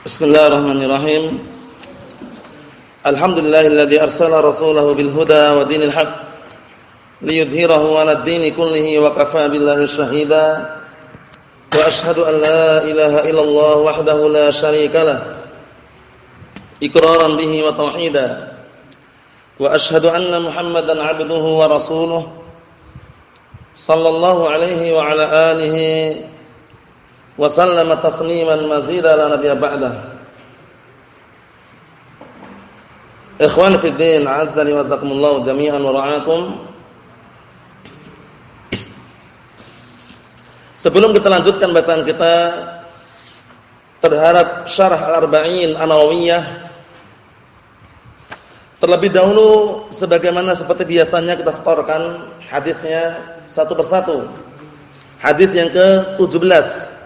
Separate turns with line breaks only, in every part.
Bismillahirrahmanirrahim. Alhamdulillahilladzi arsala rasulahu bil huda wa dinil haqq liyudhhirahu 'ala ad-dini kullihi wa kafaa billahi shahida. Wa ashhadu an la ilaha illallah wahdahu la syarika lah. Iqraran bihi wa tauhida. Wa ashhadu anna Muhammadan 'abduhu wa rasuluhu sallallahu alaihi wa ala alihi wa sallama tasliman mazida la nabiyya ba'da. Ikhwan fi din, azzani wa zakumullahu jami'an wa ra'akum. Sebelum kita lanjutkan bacaan kita terhadap syarah Al-Arba'in An-Nawawiyah terlebih dahulu sebagaimana seperti biasanya kita setorkan hadisnya satu persatu. Hadis yang ke-17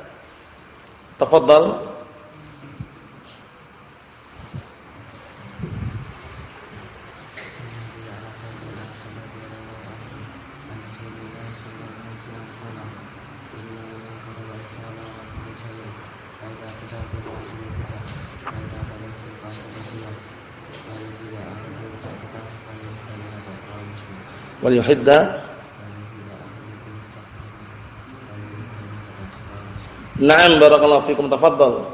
تفضل. وليحد Naam barakallahu fikum tafadhal.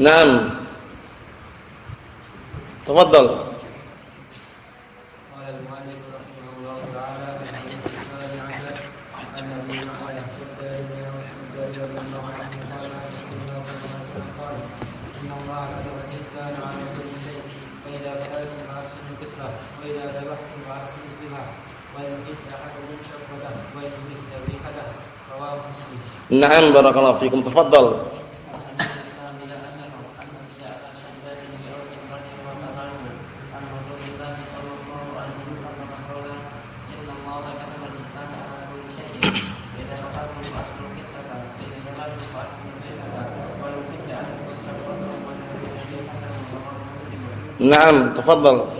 Naam. Tafadhal. Naam barakallahu fikum. Tafadhal. Naam, tafadhal.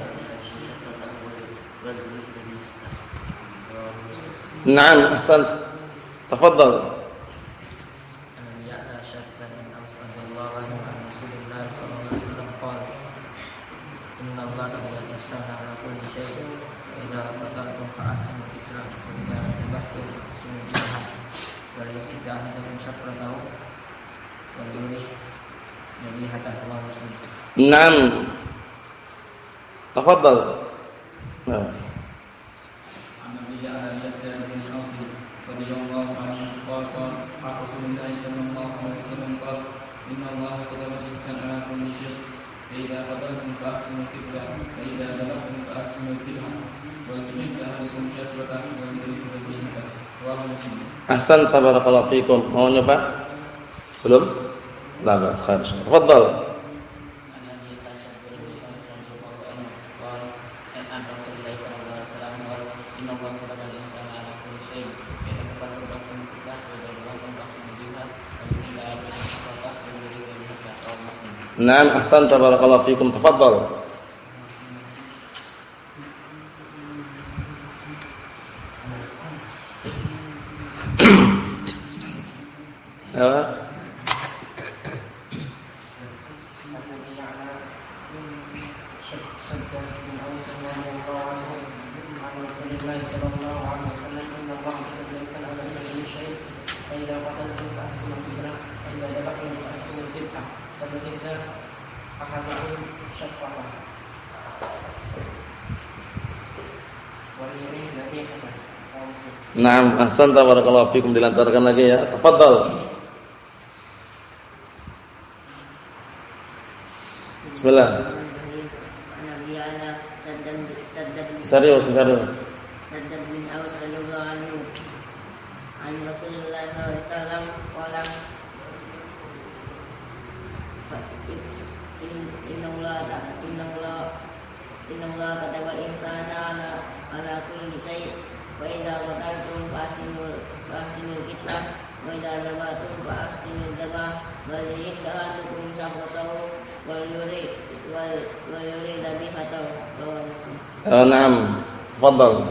Naam, ahsan. Tafadhal. Naam. Tafadhal. Ahsan tabarakallahu fikum. Mau nyoba? Belum? La ba'as khair. Tafadhal. Naam ahsan tabarakallahu fikum. Tafadhal.
Nah,
Naam, tawar tabarakallahu fikum dilancarkan lagi ya. Tafadhal. Bismillah. Serius, serius. Tafadhal.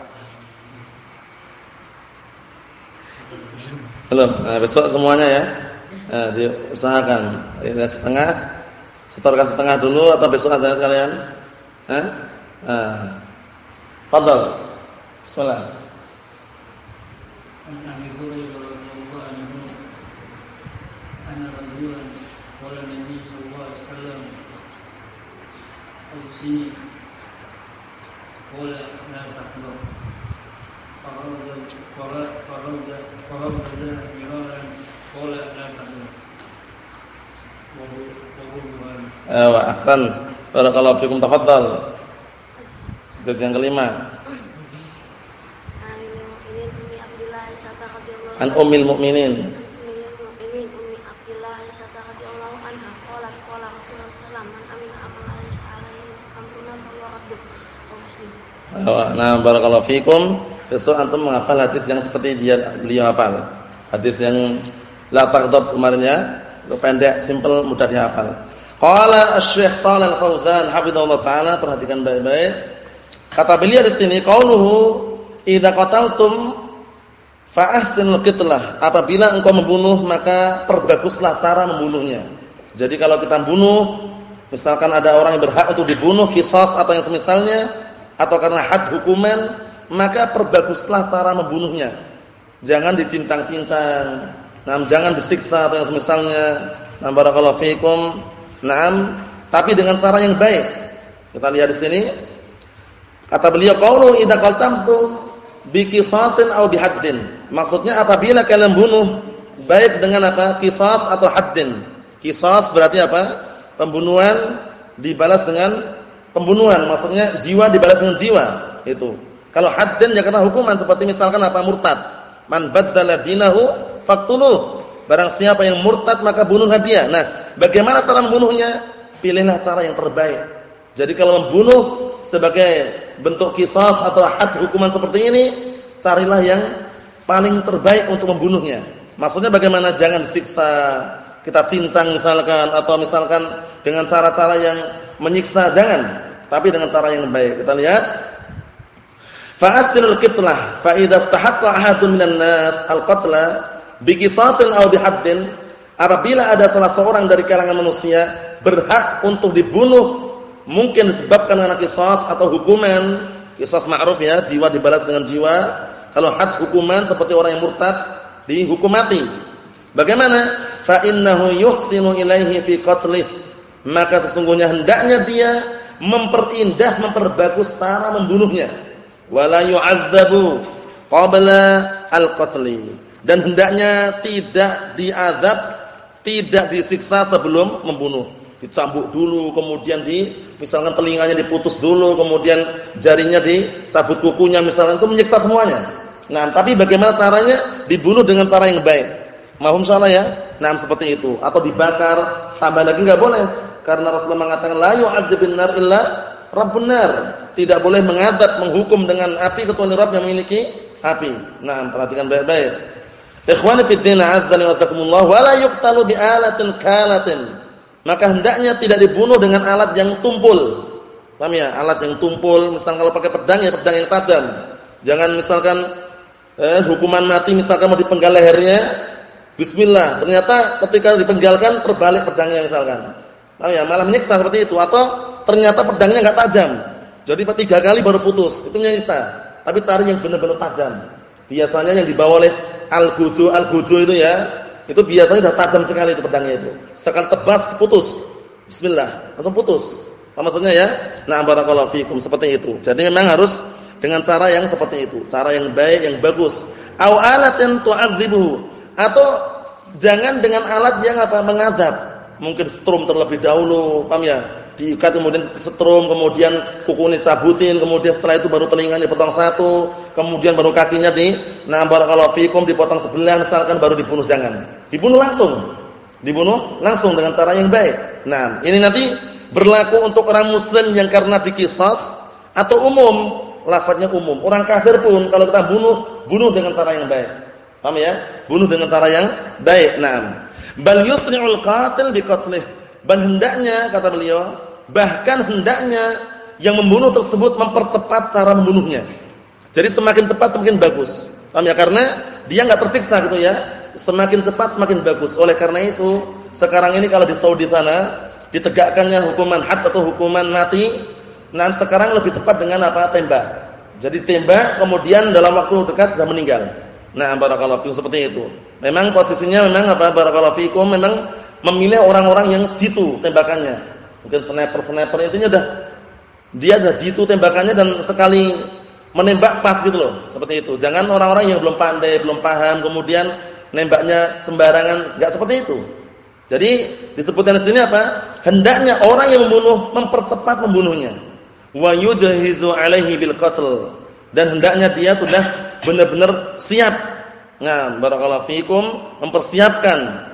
Belum. Nah, besok semuanya ya. Nah, diusahakan. Ini setengah. Setorkan setengah dulu atau besok ada sekalian? Hah? Nah. Fadal.
Salam. sini. Bola, kenapa? فرد فرد فرد فرد مرارا قال لا تحضر وهو وهو البخاري
Eh, ahsan. Barakallahu fikum tafadhal. Terus yang kelima.
Ini Umi Abdillah Aisyah radhiyallahu
An ummil mukminin.
ini Umi Abdillah Aisyah radhiyallahu anha qalat qala Rasulullah sallallahu alaihi wasallam man amila amalan laysa alaihi amruna fahuwa raddun Wa muslim
Nah, barakallahu fikum. Besok antum menghafal hadis yang seperti dia beliau hafal. Hadis yang la taghdab kemarinnya, pendek, simple, mudah dihafal. Qala Asy-Syaikh Shalal Fauzan hafizallahu taala, perhatikan baik-baik. Kata beliau di sini, qauluhu idza qataltum fa ahsinul qitlah. Apabila engkau membunuh, maka perbaguslah cara membunuhnya. Jadi kalau kita bunuh, misalkan ada orang yang berhak untuk dibunuh, kisos atau yang semisalnya, atau karena had hukuman, maka perbaguslah cara membunuhnya. Jangan dicincang-cincang. Nah, jangan disiksa atau yang semisalnya. Nah, barakallahu fikum. Naam, tapi dengan cara yang baik. Kita lihat di sini. Kata beliau, "Qaulu idza qaltamtum bi qisasin aw bi haddin." Maksudnya apabila kalian bunuh baik dengan apa? Qisas atau haddin. Qisas berarti apa? Pembunuhan dibalas dengan pembunuhan, maksudnya jiwa dibalas dengan jiwa. Itu. Kalau haddin ya karena hukuman seperti misalkan apa? Murtad. Man baddala dinahu faqtuluh. Barang siapa yang murtad maka bunuhlah dia. Nah, bagaimana cara membunuhnya? Pilihlah cara yang terbaik. Jadi kalau membunuh sebagai bentuk kisas atau had hukuman seperti ini, carilah yang paling terbaik untuk membunuhnya. Maksudnya bagaimana? Jangan disiksa, kita cincang misalkan atau misalkan dengan cara-cara yang menyiksa, jangan. Tapi dengan cara yang baik. Kita lihat Fa'asinul qitlah fa idza istahaqqa ahadun minan nas al-qatla bi qisasin aw bi haddin apabila ada salah seorang dari kalangan manusia berhak untuk dibunuh mungkin disebabkan karena qisas atau hukuman. Qisas ma'ruf ya jiwa dibalas dengan jiwa. Kalau had hukuman seperti orang yang murtad dihukum mati. Bagaimana? Fa innahu yuhsinu ilaihi fi qatlih. Maka sesungguhnya hendaknya dia memperindah memperbagus cara membunuhnya wala yu'adzabu qabla al-qatli dan hendaknya tidak diadab, tidak disiksa sebelum membunuh. Dicambuk dulu, kemudian di misalkan telinganya diputus dulu, kemudian jarinya dicabut kukunya misalkan itu menyiksa semuanya. Nah, tapi bagaimana caranya? Dibunuh dengan cara yang baik. Mahum salah ya? Nah, seperti itu. Atau dibakar, tambah lagi enggak boleh. Karena Rasulullah mengatakan la yu'adzibun nar illa rabbun nar. Tidak boleh mengadab, menghukum dengan api kecuali Rabb yang memiliki api. Nah, perhatikan baik-baik. Ikhwani fid din azza wa jazakumullah wa la yuqtalu bi alatin kalatin maka hendaknya tidak dibunuh dengan alat yang tumpul. Paham ya? Alat yang tumpul, misalkan kalau pakai pedang ya pedang yang tajam. Jangan misalkan eh, hukuman mati misalkan mau dipenggal lehernya, bismillah. Ternyata ketika dipenggalkan terbalik pedangnya misalkan. Paham ya? Malah menyiksa seperti itu atau ternyata pedangnya enggak tajam. Jadi tiga kali baru putus, itu menyiksa. Tapi cari yang benar-benar tajam. Biasanya yang dibawa oleh al-guju, al-guju itu ya, itu biasanya sudah tajam sekali itu pedangnya itu. Sekali tebas putus. Bismillah, langsung putus. Apa maksudnya ya? Nah, barakallahu fikum seperti itu. Jadi memang harus dengan cara yang seperti itu, cara yang baik, yang bagus. Au alatin tu'adzibuhu atau jangan dengan alat yang apa? mengadab. Mungkin strum terlebih dahulu, paham ya? diikat kemudian setrum kemudian kukunya cabutin kemudian setelah itu baru telinganya dipotong satu kemudian baru kakinya di nah barakallahu fikum dipotong sebelah misalkan baru dibunuh jangan. Dibunuh langsung. Dibunuh langsung dengan cara yang baik. Nah ini nanti berlaku untuk orang muslim yang karena dikisas atau umum lafadznya umum. Orang kafir pun kalau kita bunuh bunuh dengan cara yang baik. Paham ya? Bunuh dengan cara yang baik. Nah bal yusri'ul qatil biqatlih dan hendaknya kata beliau Bahkan hendaknya yang membunuh tersebut mempercepat cara membunuhnya. Jadi semakin cepat semakin bagus. Paham ya? Karena dia enggak tersiksa gitu ya. Semakin cepat semakin bagus. Oleh karena itu, sekarang ini kalau di Saudi sana ditegakkannya hukuman had atau hukuman mati, nah sekarang lebih cepat dengan apa? tembak. Jadi tembak kemudian dalam waktu dekat sudah meninggal. Nah, barakallahu fikum seperti itu. Memang posisinya memang apa? Barakallahu fikum memang memilih orang-orang yang jitu tembakannya. Mungkin sniper-sniper intinya udah dia udah jitu tembakannya dan sekali menembak pas gitu loh. Seperti itu. Jangan orang-orang yang belum pandai, belum paham kemudian nembaknya sembarangan, enggak seperti itu. Jadi disebutkan di sini apa? Hendaknya orang yang membunuh mempercepat membunuhnya. Wa yujhizu alaihi bil qatl. Dan hendaknya dia sudah benar-benar siap. Nah, barakallahu fikum mempersiapkan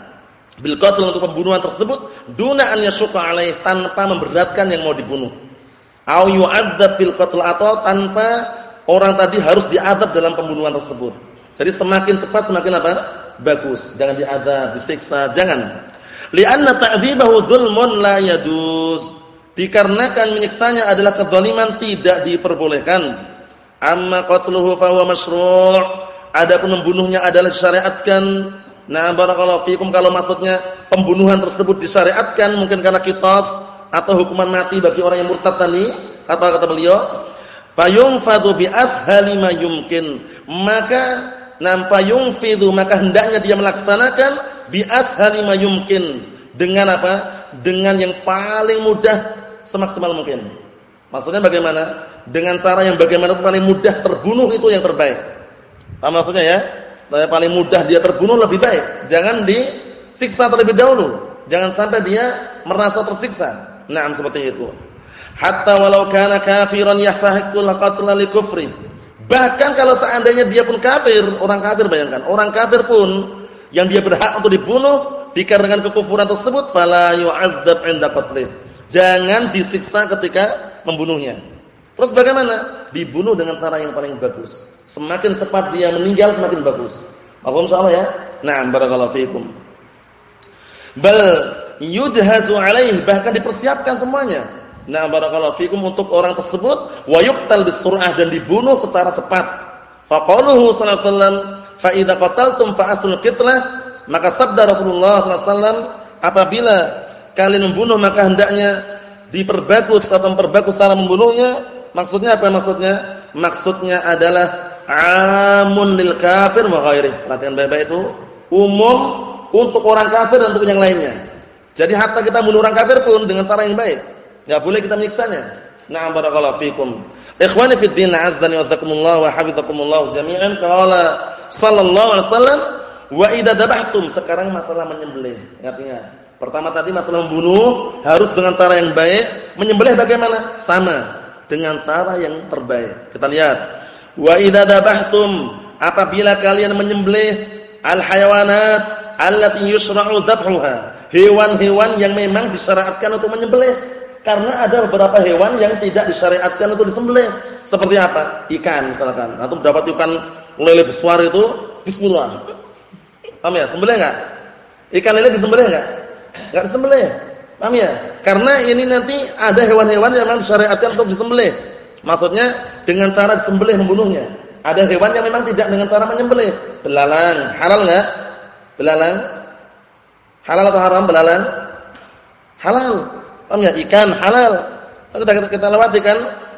bil qatl untuk pembunuhan tersebut duna an yashuqa alaih tanpa memberatkan yang mau dibunuh. Au yu'adzab bil qatl atau tanpa orang tadi harus diadab dalam pembunuhan tersebut. Jadi semakin cepat semakin apa? Bagus. Jangan diadab, disiksa, jangan. Li'anna ta'dzibahu dzulmun la yajuz. Dikarenakan menyiksanya adalah kezaliman tidak diperbolehkan. Amma qatluhu fa huwa. Adapun membunuhnya adalah disyariatkan Nah, barakallahu fikum kalau maksudnya pembunuhan tersebut disyariatkan mungkin karena kisos atau hukuman mati bagi orang yang murtad tadi, apa kata beliau? Fayunfadu bi ashali ma yumkin. Maka nam fayunfidu maka hendaknya dia melaksanakan bi ashali ma yumkin. Dengan apa? Dengan yang paling mudah semaksimal mungkin. Maksudnya bagaimana? Dengan cara yang bagaimana paling mudah terbunuh itu yang terbaik. Apa maksudnya ya? yang paling mudah dia terbunuh lebih baik. Jangan disiksa terlebih dahulu. Jangan sampai dia merasa tersiksa. Naam seperti itu. Hatta walau kana kafiran yasahiqul qatla li kufri. Bahkan kalau seandainya dia pun kafir, orang kafir bayangkan, orang kafir pun yang dia berhak untuk dibunuh dikarenakan kekufuran tersebut fala yu'adzab 'inda qatlih. Jangan disiksa ketika membunuhnya. Terus bagaimana? Dibunuh dengan cara yang paling bagus. Semakin cepat dia meninggal semakin bagus. Paham insyaallah ya? Na'am barakallahu fiikum. Bal yujhazu alaih bahkan dipersiapkan semuanya. Na'am barakallahu fiikum untuk orang tersebut wa yuqtal bisur'ah dan dibunuh secara cepat. Faqaluhu sallallahu alaihi wasallam fa idza qataltum fa aslul qitlah maka sabda Rasulullah wasallam apabila kalian membunuh maka hendaknya diperbagus atau memperbagus cara membunuhnya maksudnya apa maksudnya maksudnya adalah amun lil kafir wa ghairi. Perhatikan baik-baik itu umum untuk orang kafir dan untuk yang lainnya. Jadi hatta kita bunuh orang kafir pun dengan cara yang baik. Enggak boleh kita menyiksanya. Na'am barakallahu fikum. Ikhwani fid din, azdani wa wa hafizakumullah jami'an. Qala sallallahu alaihi wasallam Wa idza dabahtum, sekarang masalah menyembelih. Ingat-ingat. Pertama tadi masalah membunuh harus dengan cara yang baik, menyembelih bagaimana? Sama dengan cara yang terbaik. Kita lihat. Wa idza dabahtum, apabila kalian menyembelih al-hayawanat allati yusra'u dhabhuha, hewan-hewan yang memang disyariatkan untuk menyembelih. Karena ada beberapa hewan yang tidak disyariatkan untuk disembelih. Seperti apa? Ikan misalkan. Atau dapat ikan lele besar itu bismillah. Paham ya? Sembelih enggak? Ikan lele disembelih enggak? Enggak disembelih. Paham ya? Karena ini nanti ada hewan-hewan yang memang disyariatkan untuk disembelih. Maksudnya dengan cara disembelih membunuhnya. Ada hewan yang memang tidak dengan cara menyembelih. Belalang, halal enggak? Belalang? Halal atau haram belalang? Halal. Paham ya? Ikan halal. Kita kita, kita lewati kan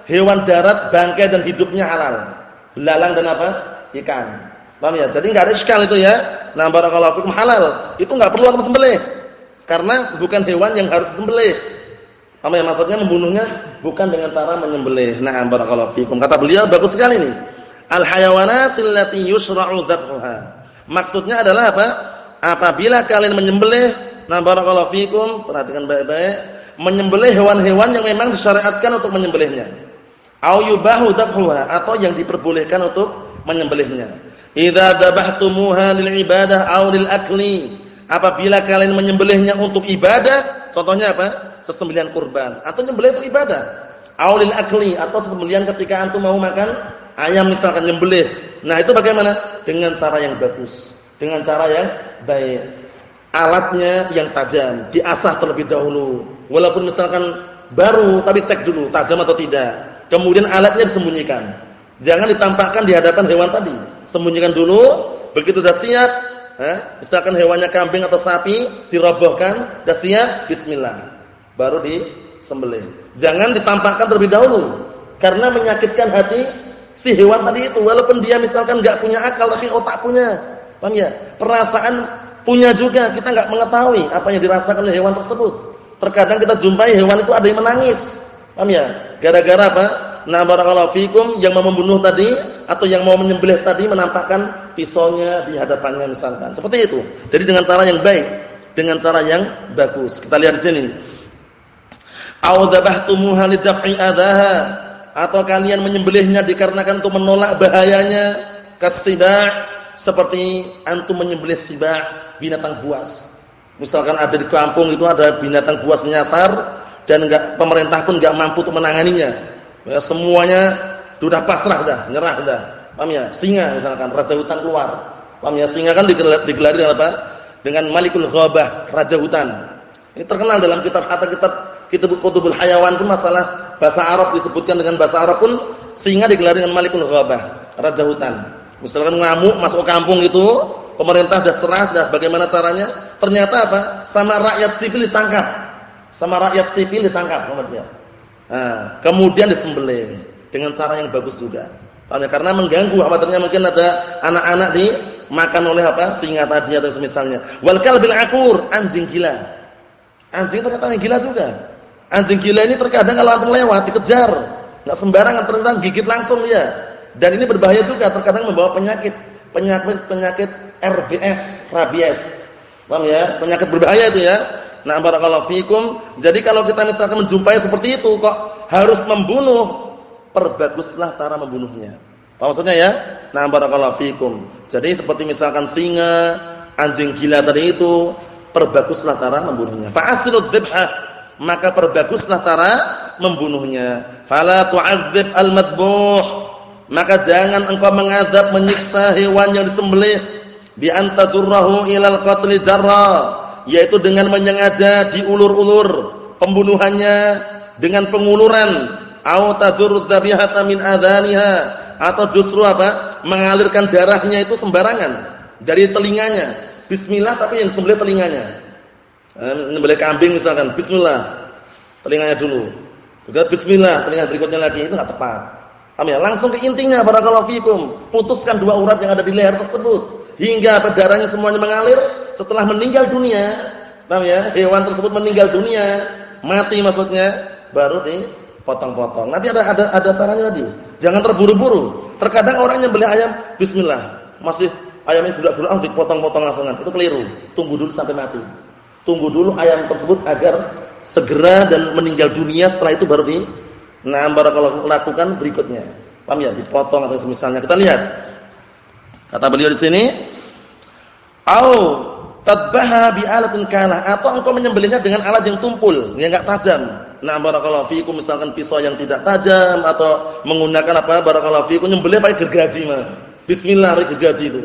hewan darat bangkai dan hidupnya halal. Belalang dan apa? Ikan. Paham ya? Jadi enggak ada iskal itu ya. Nah, barakallahu fikum halal. Itu enggak perlu harus sembelih. Karena bukan hewan yang harus disembelih. Apa yang maksudnya membunuhnya bukan dengan cara menyembelih. Nah, barakallahu fikum. Kata beliau bagus sekali nih. Al hayawanatil lati yusra'u dzabhuha. Maksudnya adalah apa? Apabila kalian menyembelih, nah barakallahu fikum, perhatikan baik-baik, menyembelih hewan-hewan yang memang disyariatkan untuk menyembelihnya. Au yubahu dzabhuha atau yang diperbolehkan untuk menyembelihnya. Idza dabahtumuha lil ibadah aw lil akli Apabila kalian menyembelihnya untuk ibadah, contohnya apa? Sesembelihan kurban. Atau nyembelih itu ibadah. Aulil akli atau sesembelihan ketika antum mau makan ayam misalkan nyembelih. Nah, itu bagaimana? Dengan cara yang bagus, dengan cara yang baik. Alatnya yang tajam, diasah terlebih dahulu. Walaupun misalkan baru tapi cek dulu tajam atau tidak. Kemudian alatnya disembunyikan. Jangan ditampakkan di hadapan hewan tadi. Sembunyikan dulu, begitu sudah siap Eh, misalkan hewannya kambing atau sapi dirobohkan, siap, bismillah. Baru disembelih. Jangan ditampakkan terlebih dahulu karena menyakitkan hati si hewan tadi itu walaupun dia misalkan enggak punya akal tapi otak punya. Paham ya? Perasaan punya juga, kita enggak mengetahui apa yang dirasakan oleh hewan tersebut. Terkadang kita jumpai hewan itu ada yang menangis. Paham ya? Gara-gara apa? Nah barakallahu fikum yang mau membunuh tadi atau yang mau menyembelih tadi menampakkan pisaunya di hadapannya misalkan. Seperti itu. Jadi dengan cara yang baik, dengan cara yang bagus. Kita lihat di sini. Au dhabahtumuha lidaf'i adaha atau kalian menyembelihnya dikarenakan untuk menolak bahayanya kasiba seperti antum menyembelih siba binatang buas. Misalkan ada di kampung itu ada binatang buas menyasar dan enggak pemerintah pun enggak mampu untuk menanganinya Ya, semuanya sudah pasrah dah, nyerah dah. Paham ya? Singa misalkan raja hutan keluar. Paham ya? Singa kan digelar, digelari dengan apa? Dengan Malikul Ghabah, raja hutan. Ini terkenal dalam kitab kata kitab kitab Kutubul Hayawan pun masalah bahasa Arab disebutkan dengan bahasa Arab pun singa digelari dengan Malikul Ghabah, raja hutan. Misalkan ngamuk masuk kampung itu, pemerintah sudah serah dah bagaimana caranya? Ternyata apa? Sama rakyat sipil ditangkap. Sama rakyat sipil ditangkap? Nah, kemudian disembelih dengan cara yang bagus juga. Karena mengganggu khawatirnya mungkin ada anak-anak di makan oleh apa? singa tadi atau semisalnya. Wal kalbil akur, anjing gila. Anjing ternyata yang gila juga. Anjing gila ini terkadang kalau antum lewat dikejar, enggak sembarangan ternyata gigit langsung dia. Dan ini berbahaya juga, terkadang membawa penyakit, penyakit penyakit RBS, rabies. Paham ya? Penyakit berbahaya itu ya. Nah, barakallahu fikum. Jadi kalau kita misalkan menjumpai seperti itu kok harus membunuh, perbaguslah cara membunuhnya. Apa maksudnya ya? Nah, barakallahu fikum. Jadi seperti misalkan singa, anjing gila tadi itu, perbaguslah cara membunuhnya. Fa'asirud dzibha. Maka perbaguslah cara membunuhnya. Fala tu'adzib al-madbuh. Maka jangan engkau mengadab menyiksa hewan yang disembelih bi antajurrahu ilal qatli jarra yaitu dengan menyengaja diulur-ulur pembunuhannya dengan penguluran au tajurrud dzabihata min adaniha atau justru apa? Mengalirkan darahnya itu sembarangan. Dari telinganya. Bismillah tapi yang sembelih telinganya. Eh, sembelih kambing misalkan. Bismillah. Telinganya dulu. Juga bismillah telinga berikutnya lagi. Itu enggak tepat. Paham ya? Langsung ke intinya barakallahu fikum. Putuskan dua urat yang ada di leher tersebut. Hingga darahnya semuanya mengalir. Setelah meninggal dunia, paham ya? Hewan tersebut meninggal dunia, mati maksudnya, baru dipotong-potong. Nanti ada ada ada caranya tadi. Jangan terburu-buru. Terkadang orang yang beli ayam bismillah, masih ayam ini budak-budak oh, dipotong-potong langsungan. Itu keliru. Tunggu dulu sampai mati. Tunggu dulu ayam tersebut agar segera dan meninggal dunia setelah itu baru di nah barakallahu lakukan berikutnya. Paham ya? Dipotong atau semisalnya. Kita lihat. Kata beliau di sini, "Au tadbaha bi alatin kalah atau engkau menyembelihnya dengan alat yang tumpul, yang enggak tajam. Nah, barakallahu fiikum misalkan pisau yang tidak tajam atau menggunakan apa? Barakallahu fiikum nyembelih pakai gergaji mah. Bismillah pakai gergaji itu.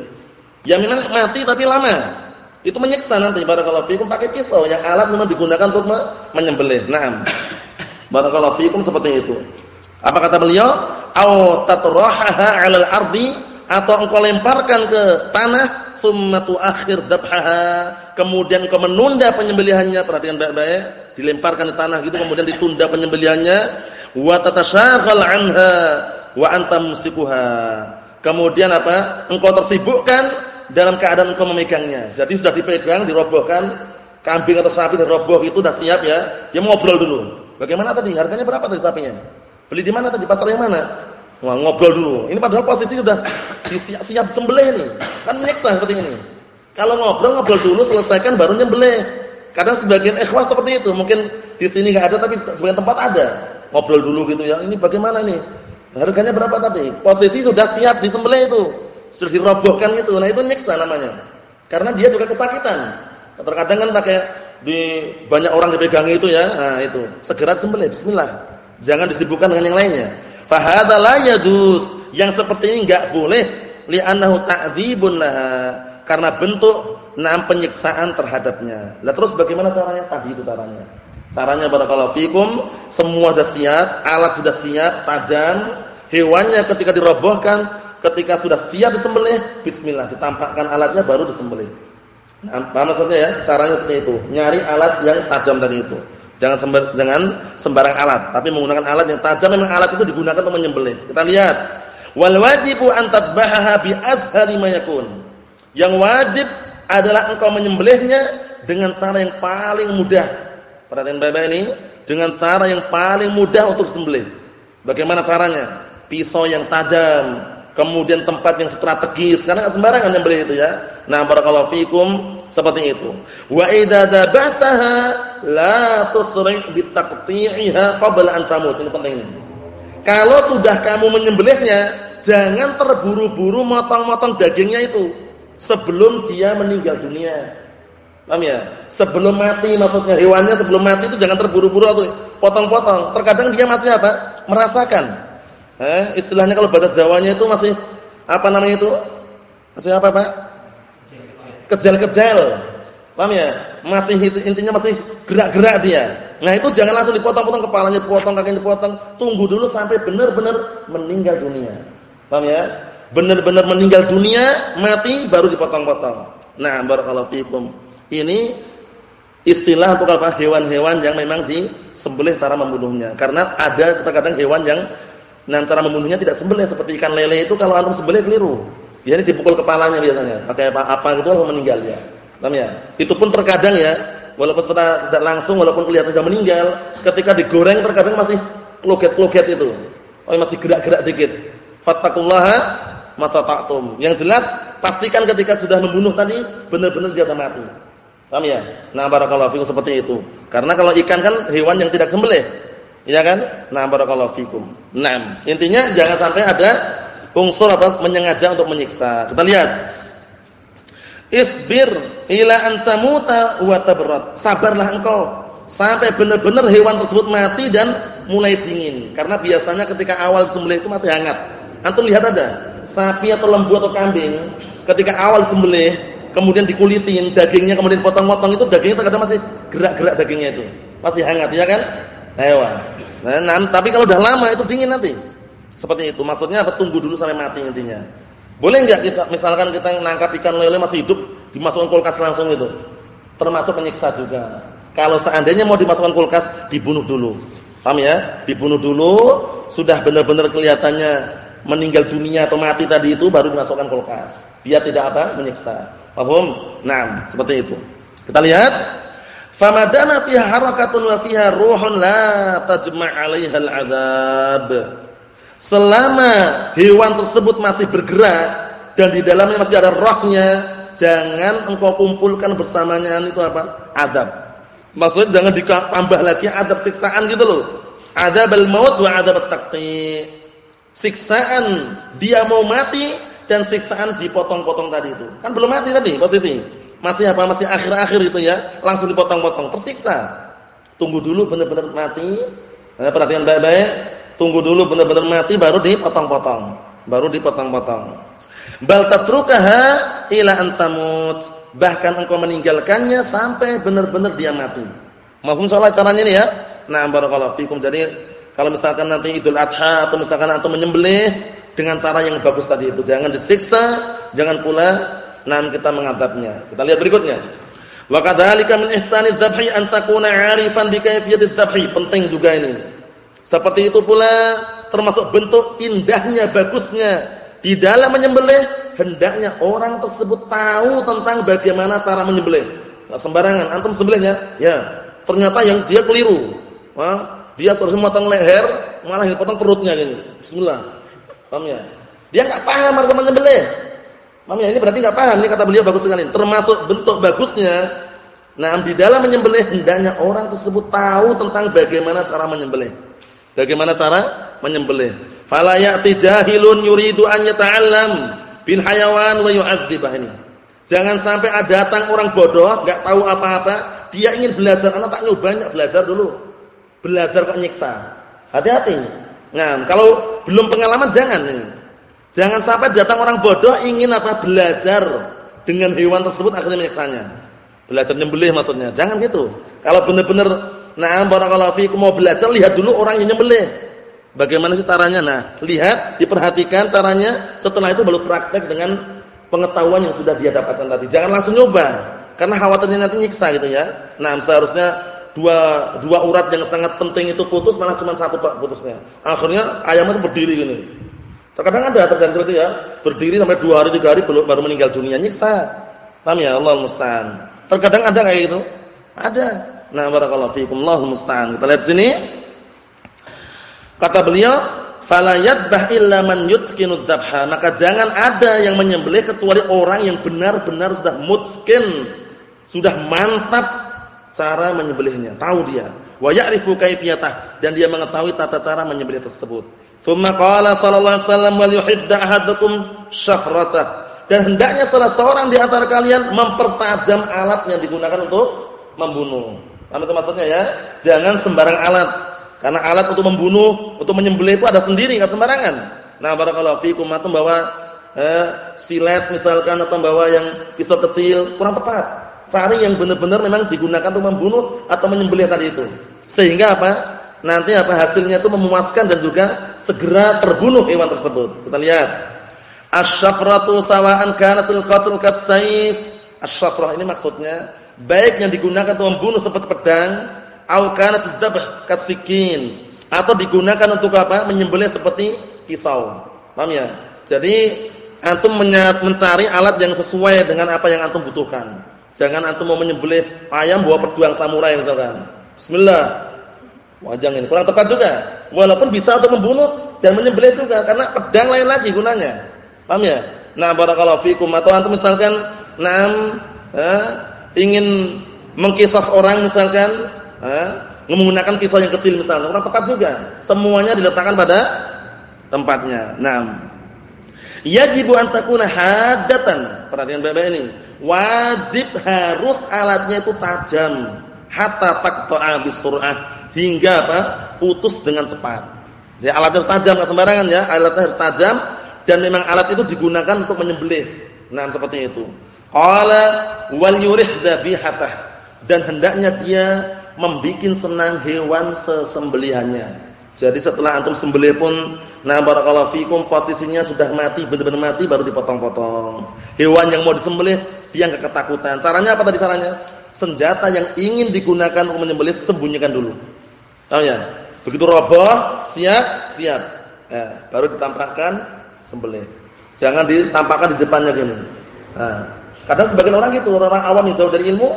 Yang memang mati tapi lama. Itu menyiksa nanti barakallahu fiikum pakai pisau yang alat memang digunakan untuk menyembelih. Naam. Barakallahu fiikum seperti itu. Apa kata beliau? Au tatrahaha 'alal ardi atau engkau lemparkan ke tanah summa akhir dabhaha kemudian kau menunda penyembelihannya perhatikan baik-baik dilemparkan di tanah gitu kemudian ditunda penyembelihannya. Wa tatashaghal anha wa anta musikuha kemudian apa? Engkau tersibukkan dalam keadaan engkau memegangnya. Jadi sudah dipegang dirobohkan kambing atau sapi diroboh itu sudah siap ya. Dia ngobrol dulu. Bagaimana tadi? Harganya berapa tadi sapinya? Beli di mana tadi? Pasar yang mana? Wah, ngobrol dulu. Ini padahal posisi sudah siap-siap sembelih nih. Kan menyiksa seperti ini. Kalau ngobrol ngobrol dulu selesaikan baru nyembelih. Kadang sebagian ikhwah seperti itu. Mungkin di sini enggak ada tapi sebagian tempat ada. Ngobrol dulu gitu ya. Ini bagaimana nih? Harganya berapa tadi? Posisi sudah siap disembelih itu. Sudah dirobohkan gitu. Nah, itu nyiksa namanya. Karena dia juga kesakitan. Terkadang kan pakai di banyak orang dipegangi itu ya. Nah, itu. Segera disembelih. Bismillah. Jangan disibukkan dengan yang lainnya. Fahadha la yajuz. Yang seperti ini enggak boleh li'annahu ta'dzibun laha. Karena bentuk nam penyiksaan terhadapnya. Lah terus bagaimana caranya? Tadi itu caranya. Caranya barakallahu fikum, semua sudah siap, alat sudah siap, tajam, hewannya ketika dirobohkan, ketika sudah siap disembelih, bismillah ditampakkan alatnya baru disembelih. Nah, paham maksudnya ya? Caranya seperti itu. Nyari alat yang tajam tadi itu. Jangan sembar, jangan sembarang alat, tapi menggunakan alat yang tajam memang alat itu digunakan untuk menyembelih. Kita lihat. Wal wajibu an tadbahaha bi azhari ma yakun. Yang wajib adalah engkau menyembelihnya dengan cara yang paling mudah. Perhatian baik-baik ini, dengan cara yang paling mudah untuk sembelih. Bagaimana caranya? Pisau yang tajam, kemudian tempat yang strategis, karena enggak sembarangan nyembelih itu ya. Nah, barakallahu fikum seperti itu. Wa idza dabataha la tusri' bitaqti'iha qabla an tamut. Ini penting ini. Kalau sudah kamu menyembelihnya, jangan terburu-buru motong-motong dagingnya itu sebelum dia meninggal dunia. Paham ya? Sebelum mati maksudnya hewannya sebelum mati itu jangan terburu-buru atau potong-potong. Terkadang dia masih apa? merasakan. Eh, istilahnya kalau bahasa Jawanya itu masih apa namanya itu? Masih apa, Pak? Kejel-kejel. Paham ya? Masih intinya masih gerak-gerak dia. Nah, itu jangan langsung dipotong-potong kepalanya, dipotong kakinya dipotong. Tunggu dulu sampai benar-benar meninggal dunia. Paham ya? Benar-benar meninggal dunia, mati baru dipotong-potong. Nah, barakallahu fikum. Ini istilah untuk apa? Hewan-hewan yang memang disembelih cara membunuhnya. Karena ada kadang-kadang hewan yang nah cara membunuhnya tidak sembelih seperti ikan lele itu kalau antum sembelih keliru. Ini dipukul kepalanya biasanya, pakai apa apa gitu lalu meninggal ya. Paham ya? Itu pun terkadang ya, walaupun setelah tidak langsung walaupun kelihatan sudah meninggal, ketika digoreng terkadang masih kloget-kloget itu. Oh, masih gerak-gerak dikit. Fattaqullaha masata'tum. Yang jelas pastikan ketika sudah membunuh tadi benar-benar dia sudah mati. Paham ya? Nah, barakallahu fikum seperti itu. Karena kalau ikan kan hewan yang tidak sembelih. Iya kan? Nah, barakallahu fikum. Nah, intinya jangan sampai ada unsur apa menyengaja untuk menyiksa. Kita lihat Isbir ila antamuta wa tabrat. Sabarlah engkau sampai benar-benar hewan tersebut mati dan mulai dingin. Karena biasanya ketika awal sembelih itu masih hangat. Antum lihat ada sapi atau lembu atau kambing ketika awal sembelih kemudian dikulitin dagingnya kemudian potong-potong itu dagingnya terkadang masih gerak-gerak dagingnya itu. Masih hangat ya kan? Ayo. Nah, tapi kalau udah lama itu dingin nanti. Seperti itu. Maksudnya apa? Tunggu dulu sampai mati intinya. Boleh enggak kita misalkan kita nangkap ikan lele masih hidup dimasukkan kulkas langsung itu? Termasuk menyiksa juga. Kalau seandainya mau dimasukkan kulkas dibunuh dulu. Paham ya? Dibunuh dulu sudah benar-benar kelihatannya meninggal dunia atau mati tadi itu baru dimasukkan kulkas. Biar tidak apa? menyiksa. Paham? Nah, seperti itu. Kita lihat famadana fiha harakatun wa fiha ruhun la tajma' 'alaiha selama hewan tersebut masih bergerak dan di dalamnya masih ada rohnya, jangan engkau kumpulkan bersamanya itu apa? Adab. Maksudnya jangan ditambah lagi adab siksaan gitu loh. Adabul maut wa adab taqti. Siksaan dia mau mati dan siksaan dipotong-potong tadi itu. Kan belum mati tadi posisi. Masih apa? Masih akhir-akhir itu ya, langsung dipotong-potong, tersiksa. Tunggu dulu benar-benar mati. Nah, perhatian baik-baik. Tunggu dulu benar-benar mati baru dipotong-potong. Baru dipotong-potong. Bal tatrukaha ila antamut. Bahkan engkau meninggalkannya sampai benar-benar dia mati. Mahfum salah caranya ini ya. Nah, barakallahu fikum. Jadi kalau misalkan nanti Idul Adha atau misalkan antum menyembelih dengan cara yang bagus tadi itu, jangan disiksa, jangan pula nan kita mengadabnya. Kita lihat berikutnya. Wa kadzalika min ihsani dzabhi an takuna 'arifan bi kayfiyati dzabhi. Penting juga ini. Seperti itu pula termasuk bentuk indahnya, bagusnya di dalam menyembelih hendaknya orang tersebut tahu tentang bagaimana cara menyembelih. Enggak sembarangan antum sembelihnya, ya. Ternyata yang dia keliru. Wah, dia seharusnya memotong leher, malah dipotong perutnya gini. Bismillah. Paham ya? Dia enggak paham harus menyembelih. Paham ya? Ini berarti enggak paham. Ini kata beliau bagus sekali. Termasuk bentuk bagusnya Nah, di dalam menyembelih hendaknya orang tersebut tahu tentang bagaimana cara menyembelih. Bagaimana cara menyembelih. Fala ya'ti jahilun yuridu an yata'allam bil hayawan wa yu'adzibah ini. Jangan sampai ada datang orang bodoh, enggak tahu apa-apa, dia ingin belajar, anak tak banyak belajar dulu. Belajar kok nyiksa. Hati-hati. Nah, kalau belum pengalaman jangan. Jangan sampai datang orang bodoh ingin apa? Belajar dengan hewan tersebut akhirnya menyiksanya. Belajar nyembelih maksudnya. Jangan gitu. Kalau benar-benar nah barakallahu fiikum mau belajar lihat dulu orang yang nyembelih. Bagaimana sih caranya? Nah, lihat, diperhatikan caranya, setelah itu baru praktek dengan pengetahuan yang sudah dia dapatkan tadi. Jangan langsung nyoba, karena khawatirnya nanti nyiksa gitu ya. Nah, seharusnya dua dua urat yang sangat penting itu putus, malah cuma satu putusnya. Akhirnya ayamnya berdiri gini. Terkadang ada terjadi seperti ya, berdiri sampai dua hari tiga hari baru meninggal dunia nyiksa. Paham ya? Allah musta'an. Terkadang ada kayak gitu. Ada. Nah, barakallahu fiikum. Allah musta'an. Kita lihat sini. Kata beliau, "Fala yadbah illa man yutskinu dzabha." Maka jangan ada yang menyembelih kecuali orang yang benar-benar sudah mutskin, sudah mantap cara menyembelihnya, tahu dia. Wa ya'rifu kayfiyatah dan dia mengetahui tata cara menyembelih tersebut. Tsumma qala sallallahu alaihi wasallam wal yuhidda ahadukum syafratah. Dan hendaknya salah seorang di antara kalian mempertajam alat yang digunakan untuk membunuh. Apa itu maksudnya ya? Jangan sembarang alat karena alat untuk membunuh, untuk menyembelih itu ada sendiri, enggak sembarangan. Nah, barakallahu fikum atau bawa eh, silet misalkan atau bawa yang pisau kecil, kurang tepat. Cari yang benar-benar memang digunakan untuk membunuh atau menyembelih tadi itu. Sehingga apa? Nanti apa hasilnya itu memuaskan dan juga segera terbunuh hewan tersebut. Kita lihat. Asy-syafratu sawa'an kanatul qatl. Asy-syafrah ini maksudnya baik yang digunakan untuk membunuh seperti pedang au kanat dzabh kasikin atau digunakan untuk apa? menyembelih seperti pisau. Paham ya? Jadi antum mencari alat yang sesuai dengan apa yang antum butuhkan. Jangan antum mau menyembelih ayam bawa pedang samurai misalkan. Bismillah. Wajang ini kurang tepat juga. Walaupun bisa untuk membunuh dan menyembelih juga karena pedang lain lagi gunanya. Paham ya? Nah, barakallahu fikum atau antum misalkan nam eh, ingin mengkisas orang misalkan eh, menggunakan kisah yang kecil misalnya, orang tepat juga. Semuanya diletakkan pada tempatnya. Nah, yajibu an takuna hadatan. Perhatian baik-baik ini. Wajib harus alatnya itu tajam hatta taqta'a bisur'ah hingga apa? putus dengan cepat. Jadi alatnya harus tajam enggak sembarangan ya, alatnya harus tajam dan memang alat itu digunakan untuk menyembelih. Nah, seperti itu. Qala wal yurih dhabihatah dan hendaknya dia membikin senang hewan sesembelihannya. Jadi setelah antum sembelih pun nah barakallahu fikum posisinya sudah mati benar-benar mati baru dipotong-potong. Hewan yang mau disembelih dia enggak ketakutan. Caranya apa tadi caranya? Senjata yang ingin digunakan untuk menyembelih sembunyikan dulu. Tahu ya? Begitu roboh, siap, siap. Ya, baru ditampakkan sembelih. Jangan ditampakkan di depannya gini. Nah, kadang sebagian orang gitu, orang, awam yang jauh dari ilmu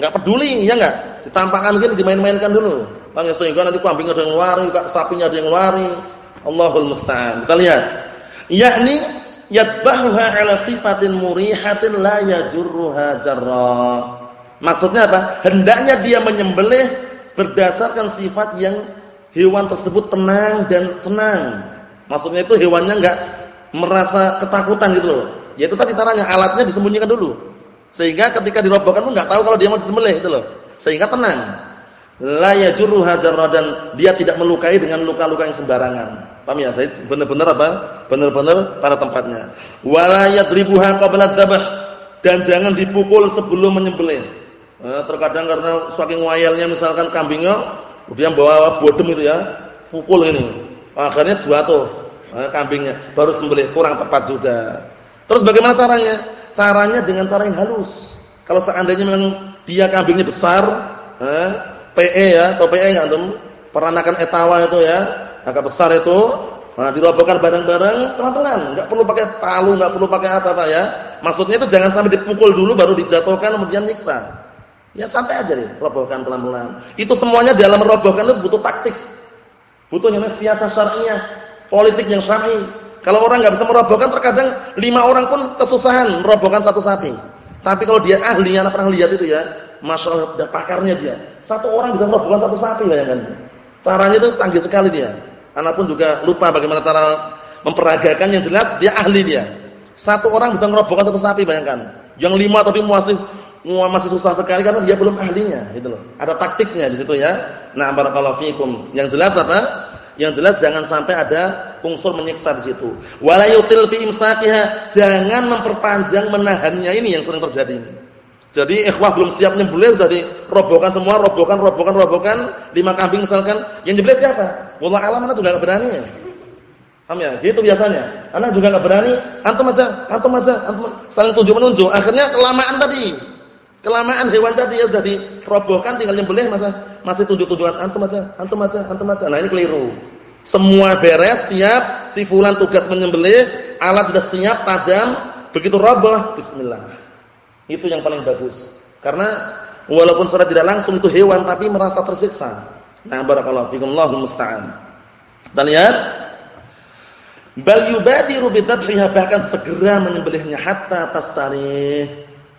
enggak peduli, ya enggak? Ditampakkan gini, dimain-mainkan dulu. Bang sehingga nanti kambing ada yang lari, sapinya ada yang lari. Allahul musta'an. Kita lihat. Yakni yadbahuha ala sifatin murihatin la yajurruha jarra. Maksudnya apa? Hendaknya dia menyembelih berdasarkan sifat yang hewan tersebut tenang dan senang. Maksudnya itu hewannya enggak merasa ketakutan gitu loh. Yaitu tadi caranya alatnya disembunyikan dulu. Sehingga ketika dirobohkan pun enggak tahu kalau dia mau disembelih itu loh. Sehingga tenang. La yajurruha jarra dan dia tidak melukai dengan luka-luka yang sembarangan. Paham ya? Saya benar-benar apa? Benar-benar pada tempatnya. Wala yadribuha qabla dzabh dan jangan dipukul sebelum menyembelih. Nah, terkadang karena saking wayalnya misalkan kambingnya dia bawa bodem itu ya, pukul ini. Akhirnya jatuh nah, kambingnya, baru sembelih kurang tepat juga. Terus bagaimana caranya? Caranya dengan cara yang halus. Kalau seandainya memang dia kambingnya besar, eh, PE ya, atau PE enggak antum? Peranakan etawa itu ya, agak besar itu, nah dirobohkan bareng-bareng pelan-pelan, enggak perlu pakai palu, enggak perlu pakai apa-apa ya. Maksudnya itu jangan sampai dipukul dulu baru dijatuhkan kemudian nyiksa. Ya sampai aja nih, robohkan pelan-pelan. Itu semuanya dalam merobohkan itu butuh taktik. Butuh yang siasat syar'iyah, politik yang syar'i. Kalau orang enggak bisa merobohkan terkadang lima orang pun kesusahan merobohkan satu sapi. Tapi kalau dia ahli, anak pernah lihat itu ya, Masya Allah, pakarnya dia. Satu orang bisa merobohkan satu sapi, bayangkan. Caranya itu canggih sekali dia. Anak pun juga lupa bagaimana cara memperagakan yang jelas dia ahli dia. Satu orang bisa merobohkan satu sapi bayangkan. Yang lima tapi masih masih susah sekali karena dia belum ahlinya gitu loh. Ada taktiknya di situ ya. Nah, barakallahu fikum. Yang jelas apa? Yang jelas jangan sampai ada unsur menyiksa di situ. Wala yutil fi imsakiha, jangan memperpanjang menahannya ini yang sering terjadi ini. Jadi ikhwah belum siap nyembelih sudah dirobohkan semua, robohkan, robohkan, robohkan, lima kambing misalkan. Yang nyembelih siapa? Wallah alam anak juga enggak berani. Paham ya? Gitu biasanya. Anak juga enggak berani, antum aja, antum aja, antum saling tunjuk menunjuk. Akhirnya kelamaan tadi. Kelamaan hewan tadi ya sudah dirobohkan tinggal nyembelih masa masih tunjuk-tunjukan antum aja, antum aja, antum aja. Nah, ini keliru. Semua beres, siap, si fulan tugas menyembelih, alat sudah siap, tajam, begitu roboh, bismillah. Itu yang paling bagus. Karena walaupun secara tidak langsung itu hewan tapi merasa tersiksa. Nah, barakallahu fikum Allahu musta'an. Dan lihat bal yubadiru bidabhiha bahkan segera menyembelihnya hatta tastarih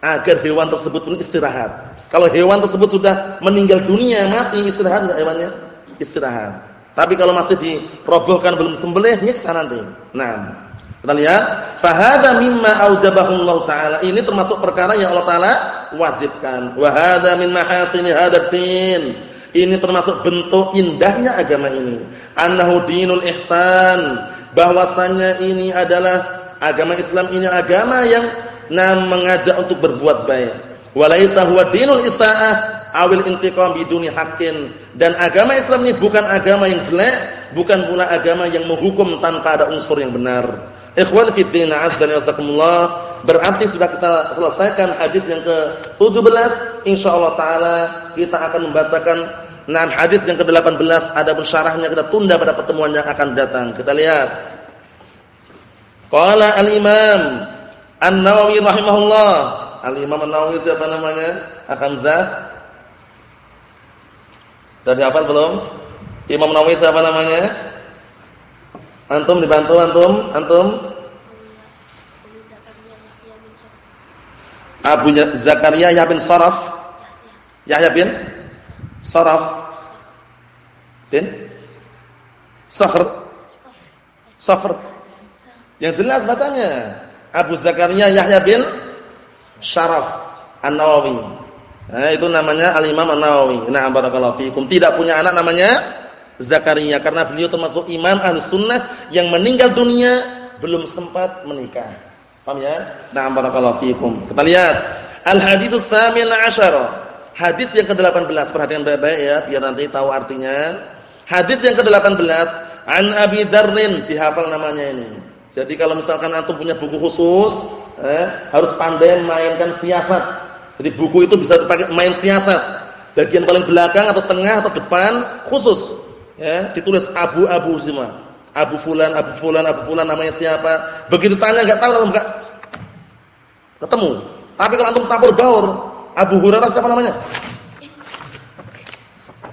agar hewan tersebut pun istirahat. Kalau hewan tersebut sudah meninggal dunia, mati, istirahat enggak hewannya? Istirahat. Tapi kalau masih dirobohkan belum sembelih, nyiksa nanti. Nah, kita lihat, fahada mimma aujabahu Allah taala. Ini termasuk perkara yang Allah taala wajibkan. Wa hada min mahasini hadzal din. Ini termasuk bentuk indahnya agama ini. Annahu dinul ihsan. Bahwasanya ini adalah agama Islam ini agama yang nam mengajak untuk berbuat baik. Walaisa huwa dinul isaah awil intiqam biduni haqqin. Dan agama Islam ini bukan agama yang jelek, bukan pula agama yang menghukum tanpa ada unsur yang benar. Ikhwan fi din azza wa berarti sudah kita selesaikan hadis yang ke-17 insyaallah taala kita akan membacakan nah hadis yang ke-18 adapun syarahnya kita tunda pada pertemuan yang akan datang. Kita lihat. Qala al-Imam An-Nawawi rahimahullah. Al-Imam An-Nawawi siapa namanya? Hamzah. Sudah dihafal belum? Imam Nawawi siapa namanya? Antum dibantu antum? Antum? Abu Zakaria Yahya bin Saraf. Yahya bin Saraf. Bin Safr. Safr. Yang jelas bacanya. Abu Zakaria Yahya bin Syaraf An-Nawawi. Nah, itu namanya Al-Imam An-Nawawi. Nah, barakallahu fikum. Tidak punya anak namanya Zakaria karena beliau termasuk imam ahli sunnah yang meninggal dunia belum sempat menikah. Paham ya? Nah, barakallahu fiikum. Kita lihat al-hadits tsamin asyara. Hadis yang ke-18, perhatikan baik-baik ya biar nanti tahu artinya. Hadis yang ke-18 an Abi Dzarrin, dihafal namanya ini. Jadi kalau misalkan antum punya buku khusus, eh, harus pandai mainkan siasat. Jadi buku itu bisa dipakai main siasat. Bagian paling belakang atau tengah atau depan khusus ya, ditulis abu-abu semua. Abu fulan, Abu fulan, Abu fulan namanya siapa? Begitu tanya enggak tahu langsung enggak ketemu. Tapi kalau antum campur baur, Abu Hurairah siapa namanya?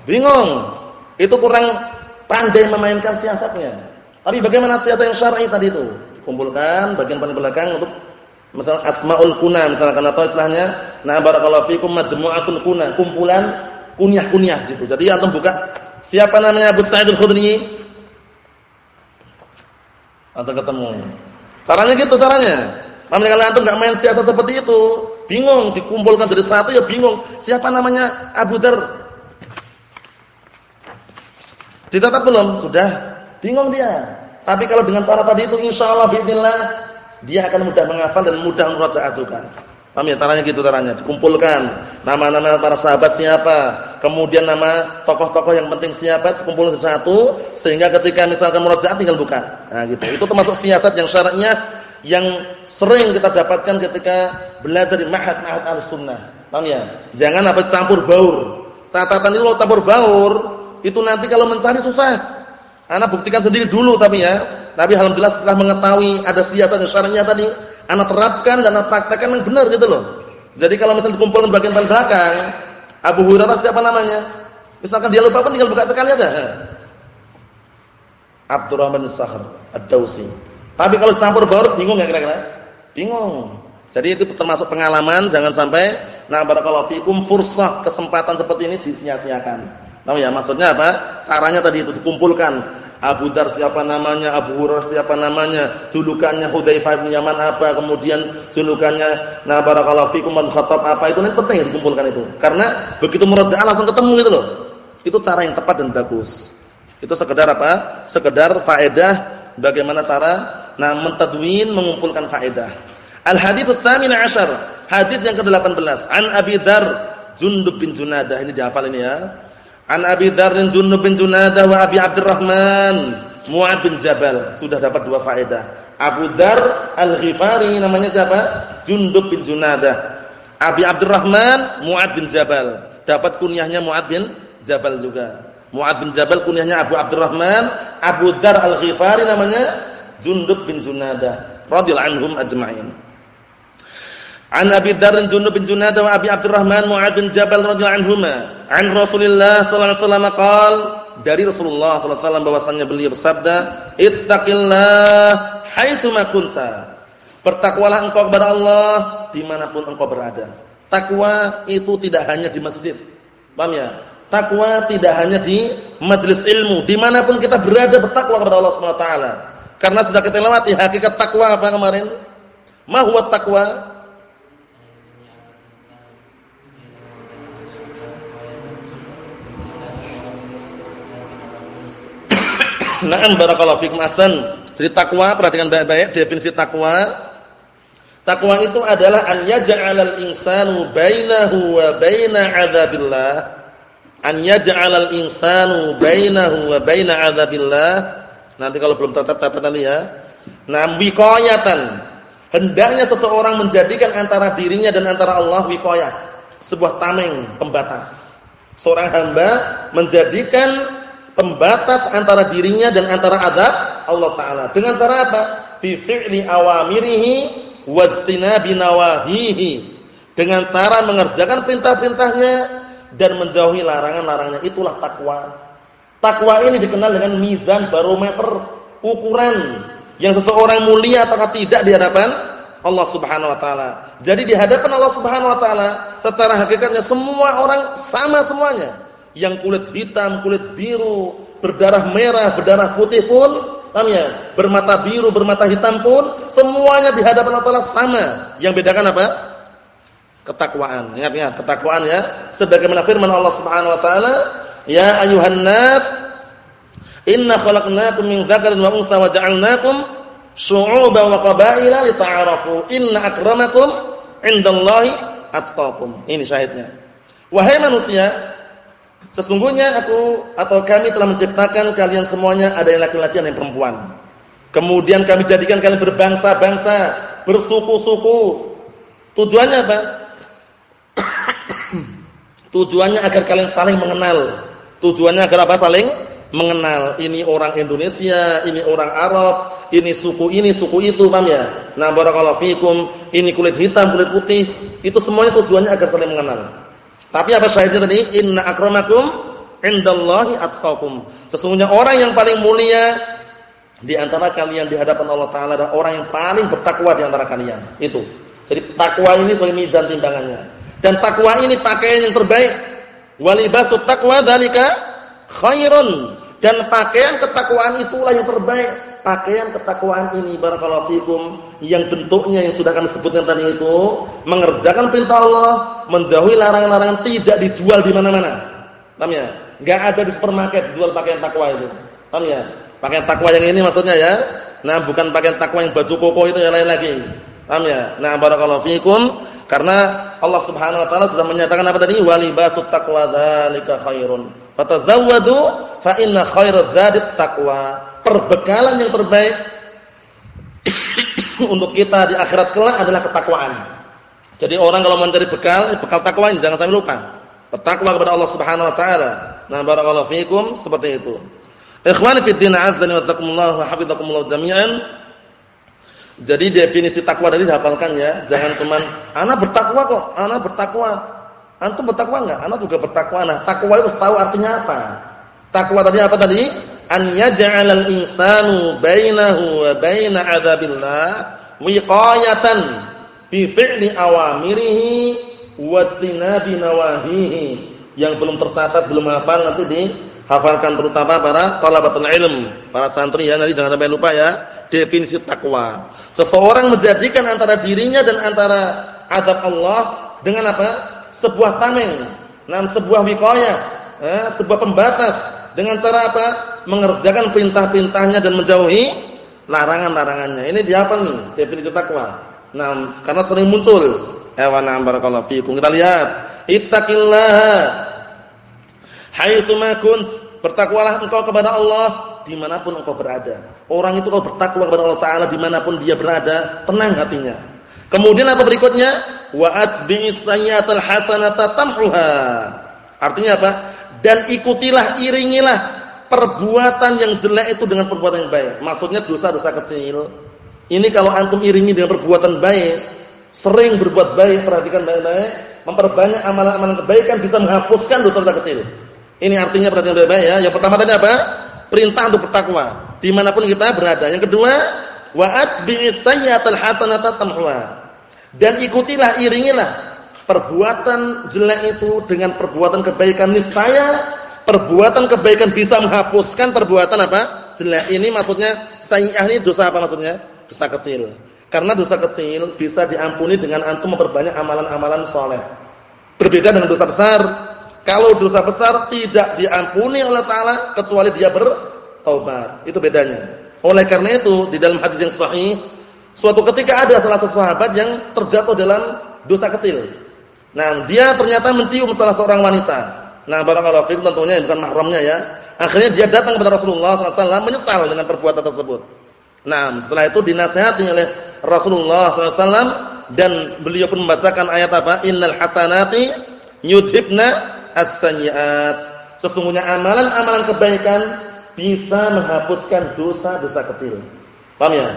Bingung. Itu kurang pandai memainkan siasatnya. Tapi bagaimana siasat yang syar'i tadi itu? kumpulkan bagian paling belakang untuk misalnya asmaul kuna misalkan atau istilahnya nah barakallahu fikum majmu'atul kuna, kumpulan kunyah-kunyah situ. Jadi antum buka siapa namanya Abu Sa'id Al-Khudri? Antum ketemu. Caranya gitu caranya. Namanya kalau antum enggak main siasat seperti itu, bingung dikumpulkan jadi satu ya bingung. Siapa namanya Abu Dar? Ditatap belum? Sudah. Bingung dia. Tapi kalau dengan cara tadi itu insyaallah bismillah dia akan mudah menghafal dan mudah merojaah juga. Paham ya? Caranya gitu caranya. Dikumpulkan nama-nama para sahabat siapa, kemudian nama tokoh-tokoh yang penting siapa, dikumpulkan satu sehingga ketika misalkan merojaah tinggal buka. Nah, gitu. Itu termasuk siasat yang syaratnya yang sering kita dapatkan ketika belajar di ma'had-ma'had al-sunnah. Paham ya? Jangan apa campur baur. Catatan itu kalau campur baur, itu nanti kalau mencari susah. Anak buktikan sendiri dulu tapi ya. Tapi alhamdulillah setelah mengetahui ada siasat dan syar'inya tadi, anak terapkan dan anak praktekkan yang benar gitu loh. Jadi kalau misalnya dikumpulkan bagian belakang, Abu Hurairah siapa namanya? Misalkan dia lupa pun tinggal buka sekali aja. Abdurrahman Sahr Ad-Dausi. Tapi kalau campur baur bingung ya kira-kira? Bingung. Jadi itu termasuk pengalaman, jangan sampai nah barakallahu fikum fursah kesempatan seperti ini disia-siakan. Tahu ya maksudnya apa? Caranya tadi itu dikumpulkan. Abu Dar siapa namanya, Abu Hurairah siapa namanya, julukannya Hudzaifah bin Yaman apa, kemudian julukannya Nah barakallahu fikum man khatab apa itu ini penting dikumpulkan itu. Karena begitu murajaah langsung ketemu gitu loh. Itu cara yang tepat dan bagus. Itu sekedar apa? Sekedar faedah bagaimana cara nah mentadwin mengumpulkan faedah. Al hadits tsamin asyar. Hadis yang ke-18 an Abi Dar Jundub bin Junadah ini dihafal ini ya. An Abi Dzar Junub bin Junadah wa Abi Abdurrahman Mu'ad bin Jabal. Sudah dapat dua faedah. Abu Dzar Al-Ghifari namanya siapa? Jundub bin Junadah. Abi Abdurrahman Mu'ad bin Jabal. Dapat kunyahnya Mu'ad bin Jabal juga. Mu'ad bin Jabal kunyahnya Abu Abdurrahman, Abu Dzar Al-Ghifari namanya Jundub bin Junadah radhiyallahu anhum ajma'in. An Abi Dzar Junub bin Junadah wa Abi Abdurrahman Mu'ad bin Jabal radhiyallahu anhuma, an Rasulillah sallallahu alaihi wasallam qaal dari Rasulullah sallallahu alaihi wasallam bahwasanya beliau bersabda, "Ittaqillah haitsu ma kunta." Bertakwalah engkau kepada Allah di mana pun engkau berada. Takwa itu tidak hanya di masjid. Paham ya? Takwa tidak hanya di majelis ilmu, di mana pun kita berada bertakwa kepada Allah Subhanahu wa taala. Karena sudah kita lewati hakikat takwa apa kemarin? Ma huwa takwa? Na'am barakallahu fikum asan. Jadi takwa perhatikan baik-baik definisi takwa. Takwa itu adalah an yaj'alal insanu bainahu wa baina 'adzabillah. An yaj'alal insanu bainahu wa baina 'adzabillah. Nanti kalau belum tercatat nanti ya. Nah, wiqayatan. Hendaknya seseorang menjadikan antara dirinya dan antara Allah wiqayah, sebuah tameng pembatas. Seorang hamba menjadikan pembatas antara dirinya dan antara adab Allah taala. Dengan cara apa? Bi fi'li awamirihi wastinabi nawahihi. Dengan cara mengerjakan perintah-perintahnya dan menjauhi larangan-larangannya. Itulah takwa. Takwa ini dikenal dengan mizan barometer, ukuran yang seseorang mulia atau tidak di hadapan Allah Subhanahu wa taala. Jadi di hadapan Allah Subhanahu wa taala secara hakikatnya semua orang sama semuanya yang kulit hitam, kulit biru, berdarah merah, berdarah putih pun, paham ya? Bermata biru, bermata hitam pun semuanya di hadapan Allah sama. Yang bedakan apa? Ketakwaan. Ingat-ingat ketakwaan ya. Sebagaimana firman Allah Subhanahu wa taala, "Ya ayuhan nas, inna khalaqnakum min dzakarin wa untha wa ja'alnakum syu'uban wa qabaila lita'arafu. Inna akramakum 'indallahi atqakum." Ini syahidnya. Wahai manusia, Sesungguhnya aku atau kami telah menciptakan kalian semuanya ada yang laki-laki dan yang perempuan. Kemudian kami jadikan kalian berbangsa-bangsa, bersuku-suku. Tujuannya apa? Tujuannya agar kalian saling mengenal. Tujuannya agar apa? Saling mengenal. Ini orang Indonesia, ini orang Arab, ini suku ini, suku itu, paham ya? Nah, barakallahu fikum, ini kulit hitam, kulit putih. Itu semuanya tujuannya agar saling mengenal. Tapi apa syahidnya tadi? Inna akramakum indallahi atqakum. Sesungguhnya orang yang paling mulia di antara kalian di hadapan Allah taala adalah orang yang paling bertakwa di antara kalian. Itu. Jadi takwa ini sebagai mizan timbangannya. Dan takwa ini pakaian yang terbaik. Walibasut taqwa dzalika khairun. Dan pakaian ketakwaan itulah yang terbaik. Pakaian ketakwaan ini barakallahu fikum yang bentuknya yang sudah kami sebutkan tadi itu mengerjakan perintah Allah, menjauhi larangan-larangan tidak dijual di mana-mana. Paham ya? Enggak ada di supermarket dijual pakaian takwa itu. Paham ya? Pakaian takwa yang ini maksudnya ya. Nah, bukan pakaian takwa yang baju koko itu yang lain lagi. Paham ya? Nah, barakallahu fikum karena Allah Subhanahu wa taala sudah menyatakan apa tadi? Walibasut taqwa dzalika khairun. Fatazawwadu fa inna khairaz zadit taqwa. Perbekalan yang terbaik untuk kita di akhirat kelak adalah ketakwaan. Jadi orang kalau mencari bekal, bekal takwa ini jangan sampai lupa. Bertakwa kepada Allah Subhanahu wa taala. Nah, barakallahu fikum seperti itu. Ikhwani fi din azdani wasakumullah wa hafizakumullah jami'an. Jadi definisi takwa tadi dihafalkan ya. Jangan cuman ana bertakwa kok, ana bertakwa. Antum bertakwa enggak? Ana juga bertakwa. Nah, takwa itu tahu artinya apa? Takwa tadi apa tadi? An yaj'alal insanu bainahu wa baina adzabillah wiqayatan bi fi'li awamirihi wa istinabi nawahihi. Yang belum tercatat, belum hafal nanti di hafalkan terutama para talabatul ilm, para santri ya, nanti jangan sampai lupa ya, definisi takwa. Seseorang menjadikan antara dirinya dan antara adab Allah dengan apa? Sebuah tameng, nah sebuah wiqayah, eh, sebuah pembatas dengan cara apa? Mengerjakan perintah-perintahnya dan menjauhi larangan-larangannya. Ini dihafal nih definisi takwa. Nah, karena sering muncul. Ewa na'am barakallahu fikum. Kita lihat, ittaqillaha haitsu kunt Bertakwalah engkau kepada Allah di mana pun engkau berada. Orang itu kalau bertakwa kepada Allah Taala di mana pun dia berada, tenang hatinya. Kemudian apa berikutnya? Wa atbi'is sayyatal hasanata tamhuha. Artinya apa? Dan ikutilah, iringilah perbuatan yang jelek itu dengan perbuatan yang baik. Maksudnya dosa-dosa kecil. Ini kalau antum iringi dengan perbuatan baik, sering berbuat baik, perhatikan baik-baik, memperbanyak amalan-amalan kebaikan bisa menghapuskan dosa-dosa kecil. Ini artinya perhatian baik-baik ya. Yang pertama tadi apa? Perintah untuk bertakwa di mana pun kita berada. Yang kedua, wa atbi'is sayyi'atal hasanata. Dan ikutilah, iringilah perbuatan jelek itu dengan perbuatan kebaikan niscaya perbuatan kebaikan bisa menghapuskan perbuatan apa? jelek. Ini maksudnya sayyi'ah ini dosa apa maksudnya? Dosa kecil. Karena dosa kecil bisa diampuni dengan antum memperbanyak amalan-amalan soleh. Berbeda dengan dosa besar kalau dosa besar tidak diampuni oleh Ta'ala kecuali dia bertaubat. Itu bedanya. Oleh karena itu di dalam hadis yang sahih, suatu ketika ada salah satu sahabat yang terjatuh dalam dosa kecil. Nah, dia ternyata mencium salah seorang wanita. Nah, barakallahu fiikum tentunya bukan mahramnya ya. Akhirnya dia datang kepada Rasulullah SAW menyesal dengan perbuatan tersebut. Nah, setelah itu dinasihati oleh Rasulullah SAW dan beliau pun membacakan ayat apa? Innal hasanati yudhibna as-sayyi'at. Sesungguhnya amalan-amalan kebaikan bisa menghapuskan dosa-dosa kecil. Paham ya?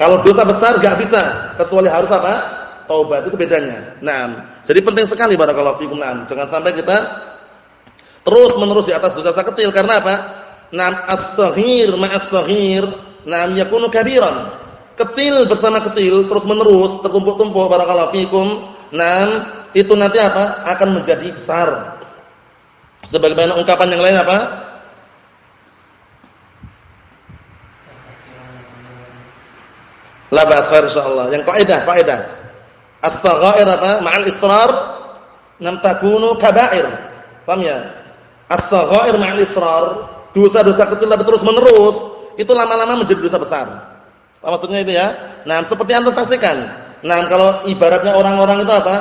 Kalau dosa besar enggak bisa, kecuali harus apa? Taubat itu bedanya. Nah, jadi penting sekali barakallahu fikum. Nah, jangan sampai kita terus menerus di atas dosa-dosa kecil karena apa? Nah, as-saghir ma'as-saghir, nah yakunu kabiran. Kecil bersama kecil terus menerus tertumpuk-tumpuk barakallahu fikum. Nah, itu nanti apa? akan menjadi besar. Sebagaimana ungkapan yang lain apa? La ba'as khair insyaallah. Yang kaidah, kaidah. As-saghair apa? Ma'al israr nam takunu kaba'ir. Paham ya? As-saghair ma'al israr, dosa-dosa kecil tapi terus menerus, itu lama-lama menjadi dosa besar. Apa maksudnya itu ya? Nah, seperti Anda saksikan. Nah, kalau ibaratnya orang-orang itu apa?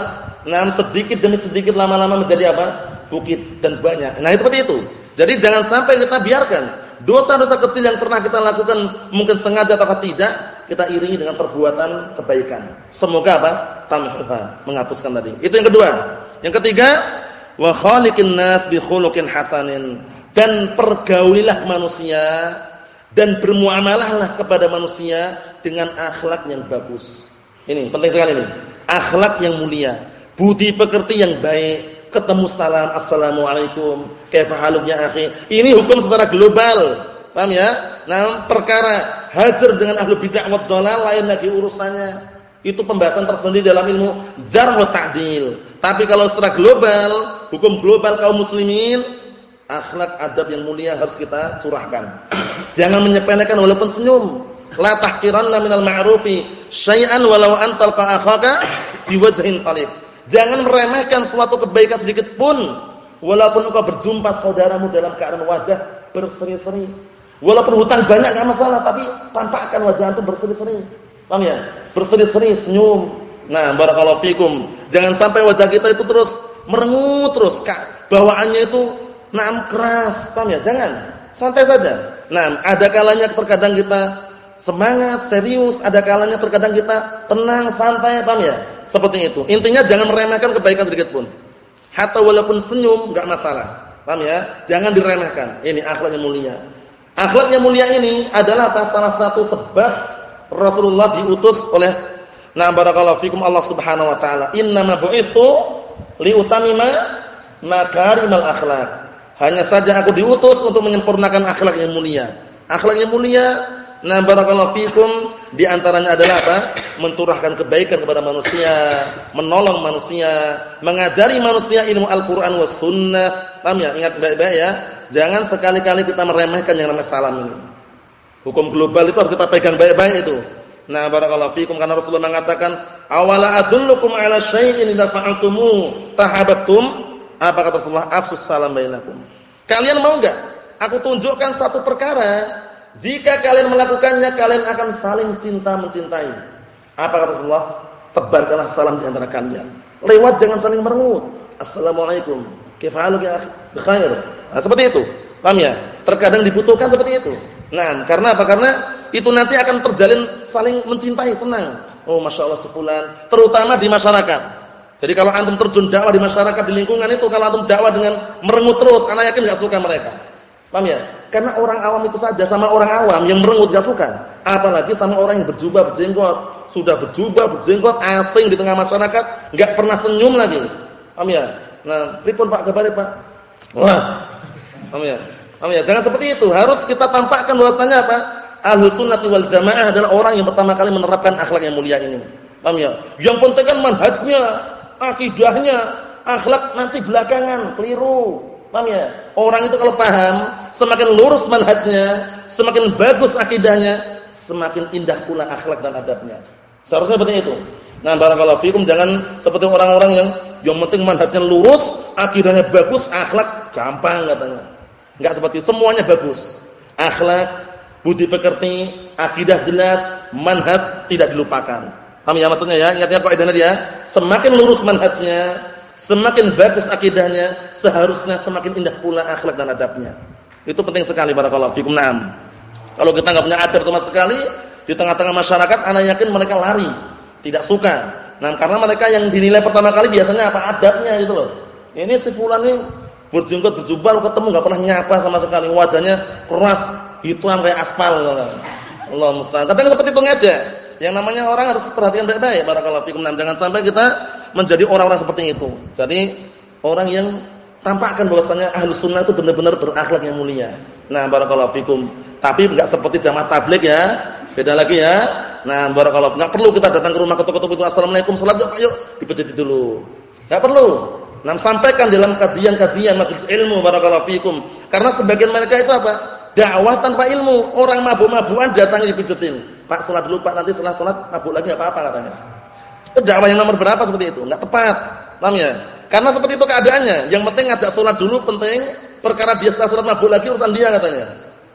Nah, sedikit demi sedikit lama-lama menjadi apa? bukit dan banyak. Nah, itu seperti itu. Jadi jangan sampai kita biarkan dosa-dosa kecil yang pernah kita lakukan mungkin sengaja atau tidak, kita iringi dengan perbuatan kebaikan. Semoga apa? Tamhuha, menghapuskan tadi. Itu yang kedua. Yang ketiga, wa khaliqin nas bi khuluqin hasanin. Dan pergaulilah manusia dan bermuamalahlah kepada manusia dengan akhlak yang bagus. Ini penting sekali ini. Akhlak yang mulia, budi pekerti yang baik, ketemu salam assalamualaikum kaifa haluk akhi ini hukum secara global paham ya nah perkara hajar dengan ahlu bid'ah wa dhalal lain lagi urusannya. Itu pembahasan tersendiri dalam ilmu jarh wa ta'dil. Tapi kalau secara global, hukum global kaum muslimin, akhlak adab yang mulia harus kita curahkan. Jangan menyepelekan walaupun senyum. La tahqiranna minal ma'rufi syai'an walau antal akhaka biwajhin talib. Jangan meremehkan suatu kebaikan sedikit pun walaupun engkau berjumpa saudaramu dalam keadaan wajah berseri-seri. Walaupun hutang banyak enggak masalah, tapi tampakkan wajah antum berseri-seri. Paham ya? Berseri-seri, senyum. Nah, barakallahu fikum. Jangan sampai wajah kita itu terus merengut terus, Kak. Bawaannya itu naam keras, paham ya? Jangan. Santai saja. Nah, ada kalanya terkadang kita semangat, serius, ada kalanya terkadang kita tenang, santai, paham ya? Seperti itu. Intinya jangan meremehkan kebaikan sedikit pun. Hatta walaupun senyum enggak masalah. Paham ya? Jangan diremehkan. Ini akhlak yang mulia. Akhlak yang mulia ini adalah apa? Salah satu sebab Rasulullah diutus oleh Nah barakallahu fikum Allah Subhanahu wa taala. Innama bu'istu liutamima makarimal akhlak. Hanya saja aku diutus untuk menyempurnakan akhlak yang mulia. Akhlak yang mulia, nah barakallahu fikum di antaranya adalah apa? Mencurahkan kebaikan kepada manusia, menolong manusia, mengajari manusia ilmu Al-Qur'an was sunnah. Paham ya? Ingat baik-baik ya. Jangan sekali-kali kita meremehkan yang namanya salam ini. Hukum global itu harus kita pegang baik-baik itu. Nah, barakallahu fikum karena Rasulullah mengatakan, "Awala adullukum ala syai'in idza fa'altumu tahabbtum?" Apa kata Rasulullah? "Afsus salam bainakum." Kalian mau enggak? Aku tunjukkan satu perkara, jika kalian melakukannya kalian akan saling cinta mencintai. Apa kata Rasulullah? Tebarkanlah salam di antara kalian. Lewat jangan saling merengut. Assalamualaikum. Kaifa ya akhi? Nah, seperti itu. Paham ya? Terkadang dibutuhkan seperti itu. Nah, karena apa? Karena itu nanti akan terjalin saling mencintai, senang. Oh, masya Allah sefulan. Terutama di masyarakat. Jadi kalau antum terjun dakwah di masyarakat di lingkungan itu, kalau antum dakwah dengan merengut terus, anak yakin nggak suka mereka. Paham ya? Karena orang awam itu saja sama orang awam yang merengut nggak suka. Apalagi sama orang yang berjubah berjenggot, sudah berjubah berjenggot asing di tengah masyarakat, nggak pernah senyum lagi. Paham ya? Nah, pripun Pak kabare Pak? Wah. Paham ya? Ya? Jangan seperti itu. Harus kita tampakkan bahwasanya apa? Ahlus sunnati wal jamaah adalah orang yang pertama kali menerapkan akhlak yang mulia ini. Paham ya? Yang penting kan manhajnya, akidahnya, akhlak nanti belakangan, keliru. Paham ya? Orang itu kalau paham, semakin lurus manhajnya, semakin bagus akidahnya, semakin indah pula akhlak dan adabnya. Seharusnya seperti itu. Nah, barakallahu fikum jangan seperti orang-orang yang yang penting manhajnya lurus, akidahnya bagus, akhlak gampang katanya. Enggak seperti itu. semuanya bagus. Akhlak budi pekerti, akidah jelas, manhaj tidak dilupakan. Paham ya maksudnya ya? Ingat-ingat kaidahnya dia. Semakin lurus manhajnya, semakin bagus akidahnya, seharusnya semakin indah pula akhlak dan adabnya. Itu penting sekali barakallahu fikum. Naam. Kalau kita enggak punya adab sama sekali, di tengah-tengah masyarakat anak yakin mereka lari, tidak suka. Nah, karena mereka yang dinilai pertama kali biasanya apa adabnya gitu loh. Ini si fulan ini berjenggot berjubah ketemu enggak pernah nyapa sama sekali, wajahnya keras, hitam kayak aspal Allah musta'an. Kadang seperti itu aja. Yang namanya orang harus perhatikan baik-baik barakallahu fikum. Jangan sampai kita menjadi orang-orang seperti itu. Jadi orang yang tampakkan bahwasanya ahlu sunnah itu benar-benar berakhlak yang mulia. Nah, barakallahu fikum. Tapi enggak seperti jamaah tabligh ya. Beda lagi ya. Nah, barakallahu enggak perlu kita datang ke rumah ketuk-ketuk itu assalamualaikum salat yuk, yuk dipejeti dulu. Enggak perlu. Nah, sampaikan dalam kajian-kajian majelis ilmu barakallahu fikum. Karena sebagian mereka itu apa? dakwah tanpa ilmu. Orang mabuk-mabukan datang dipijetin. Pak salat dulu Pak, nanti setelah salat mabuk lagi enggak apa-apa katanya. Itu dakwah yang nomor berapa seperti itu? Enggak tepat. Paham ya? Karena seperti itu keadaannya. Yang penting ngajak salat dulu penting, perkara dia setelah salat mabuk lagi urusan dia katanya.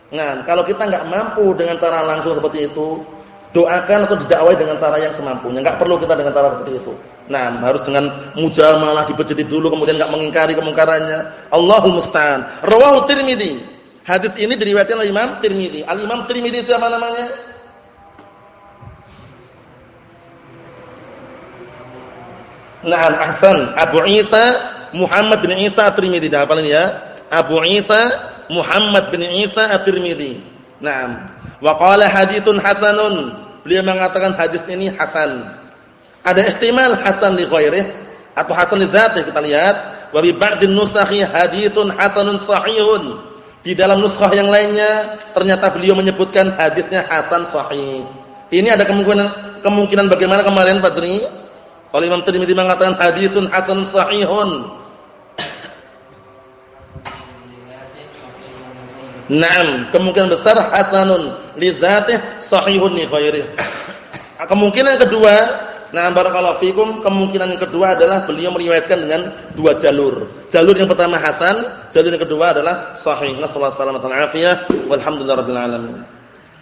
Nah, kalau kita enggak mampu dengan cara langsung seperti itu, doakan atau didakwai dengan cara yang semampunya. Enggak perlu kita dengan cara seperti itu. Nah, harus dengan mujamalah dipejeti dulu kemudian enggak mengingkari kemungkarannya. Allahul musta'an. Rawahu Tirmizi Hadis ini diriwayatkan oleh Imam Tirmizi. Al-Imam Tirmizi siapa namanya? Naam, ahsan. Abu Isa Muhammad bin Isa At-Tirmizi. Dah hafalin ya. Abu Isa Muhammad bin Isa At-Tirmizi. Naam. Wa qala haditsun hasanun. Beliau mengatakan hadis ini hasan. Ada ihtimal hasan li ghairih atau hasan li dzatih kita lihat. Wa bi ba'din nusakhi haditsun hasanun sahihun Di dalam nuskhah yang lainnya ternyata beliau menyebutkan hadisnya hasan sahih. Ini ada kemungkinan kemungkinan bagaimana kemarin Fajri? Kalau Imam Tirmidzi mengatakan haditsun hasan sahihun. Naam, kemungkinan besar hasanun li dzatih sahihun li ghairihi. Kemungkinan kedua, nah barakallahu fikum, kemungkinan yang kedua adalah beliau meriwayatkan dengan dua jalur. Jalur yang pertama hasan, jalur yang kedua adalah sahih. Nasallahu alaihi wasallam walhamdulillahirabbil alamin.